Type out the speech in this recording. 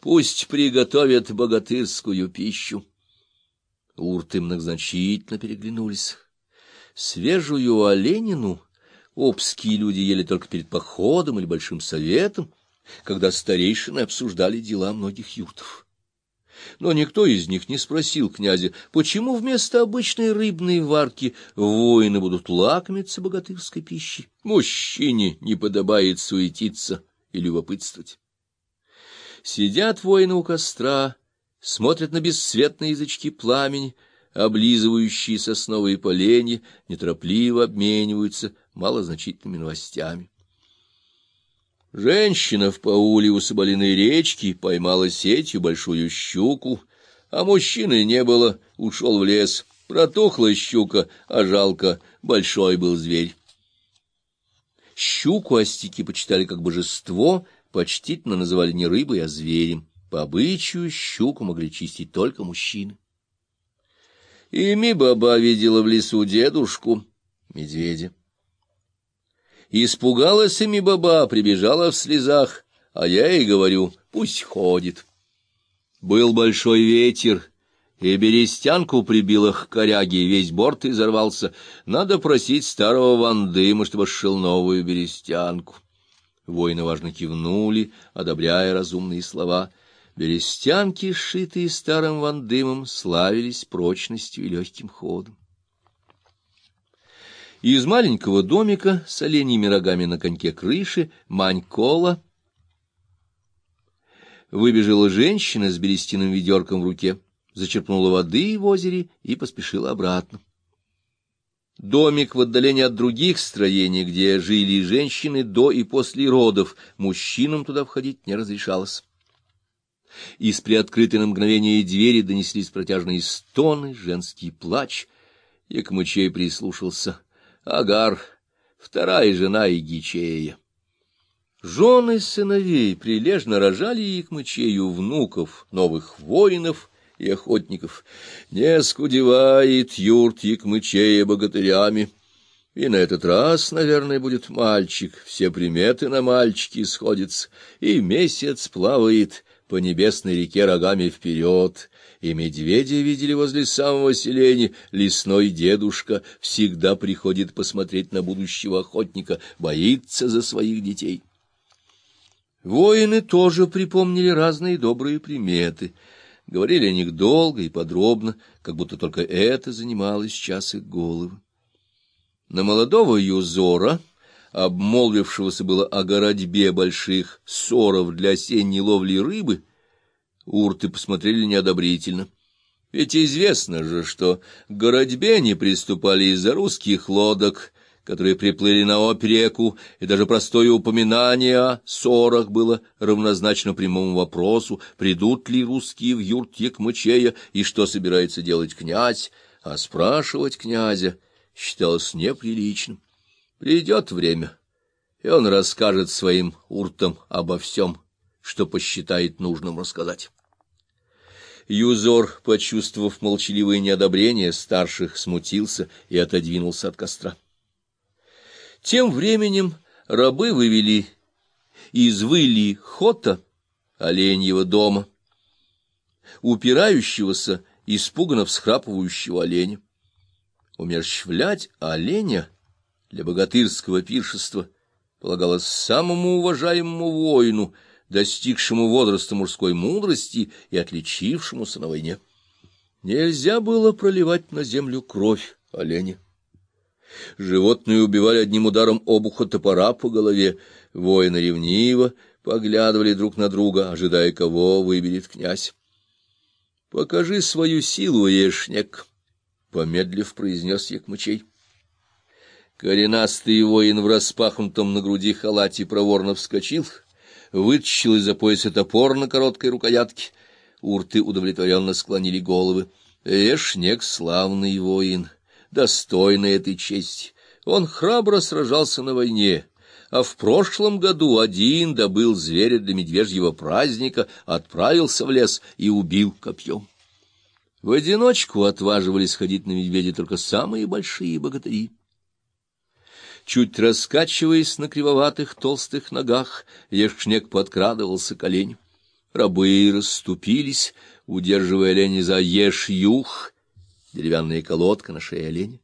Пусть приготовят богатырскую пищу. Урты многозначительно переглянулись. Свежую оленину обские люди ели только перед походом или большим советом, когда старейшины обсуждали дела многих юртов. Но никто из них не спросил князя, почему вместо обычной рыбной варки воины будут лакомиться богатырской пищей. Мужчине не подобает суетиться и любопытствовать. Сидят воины у костра, смотрят на бесцветные язычки пламени, облизывающие сосновые поленья, неторопливо обмениваются малозначительными новостями. Женщина в пауле у Соболиной речки поймала сетью большую щуку, а мужчины не было, ушел в лес. Протухла щука, а жалко, большой был зверь. Щуку остики почитали как божество, почтительно называли не рыбой, а зверем. По обычаю щуку могли чистить только мужчины. И Ми-баба видела в лесу дедушку, медведя. Испугалась ими баба, прибежала в слезах, а я ей говорю, пусть ходит. Был большой ветер, и берестянку прибило к коряге, весь борт изорвался. Надо просить старого Вандыма, чтобы сшил новую берестянку. Воины важно кивнули, одобряя разумные слова. Берестянки, сшитые старым Вандымом, славились прочностью и легким ходом. Из маленького домика с оленьими рогами на коньке крыши Манькола выбежала женщина с берестяным ведерком в руке, зачерпнула воды в озере и поспешила обратно. Домик в отдалении от других строений, где жили женщины до и после родов, мужчинам туда входить не разрешалось. Из приоткрытой на мгновение двери донеслись протяжные стоны, женский плач. Якмычей прислушался — Агар, вторая жена Игичея. Жены сыновей прилежно рожали Якмычею внуков, новых воинов и охотников. Не скудевает юрт Якмычея богатырями. И на этот раз, наверное, будет мальчик, все приметы на мальчике сходятся, и месяц плавает по небесной реке рогами вперед, и медведя видели возле самого селения. Лесной дедушка всегда приходит посмотреть на будущего охотника, боится за своих детей. Воины тоже припомнили разные добрые приметы. Говорили о них долго и подробно, как будто только это занимало сейчас их головы. На молодого юзора, обмолвившегося было о городьбе больших ссоров для осенней ловли рыбы, Урты посмотрели неодобрительно. Ведь известно же, что к городьбе они приступали из-за русских лодок, которые приплыли на опреку, и даже простое упоминание о ссорах было равнозначно прямому вопросу, придут ли русские в юрт Якмычея и что собирается делать князь, а спрашивать князя считалось неприличным. Придет время, и он расскажет своим уртам обо всем, что посчитает нужным рассказать. Юзор, почувствовав молчаливое неодобрение старших, смутился и отодвинулся от костра. Тем временем рабы вывели из выли хота оленьего дома, упирающегося, испуганно всхрапывающего оленя. Умерщвлять оленя для богатырского пиршества полагалось самому уважаемому воину — достигшему возраста мужской мудрости и отличившемуся на войне. Нельзя было проливать на землю кровь оленя. Животные убивали одним ударом обуха топора по голове. Воины ревниво поглядывали друг на друга, ожидая, кого выберет князь. — Покажи свою силу, Ешнек, — помедлив произнес Якмычей. Коренастый воин в распахнутом на груди халате проворно вскочил — вытащил из-за пояса топор на короткой рукоятке. Урты удовлетворенно склонили головы. Эшнек — славный воин, достойный этой чести. Он храбро сражался на войне, а в прошлом году один добыл зверя для медвежьего праздника, отправился в лес и убил копьем. В одиночку отваживались ходить на медведя только самые большие богатыри. Чуть раскачиваясь на кривоватых толстых ногах, Ешнек подкрадывался к оленю. Рабы расступились, удерживая оленя за ешь-юх, деревянная колодка на шее оленя.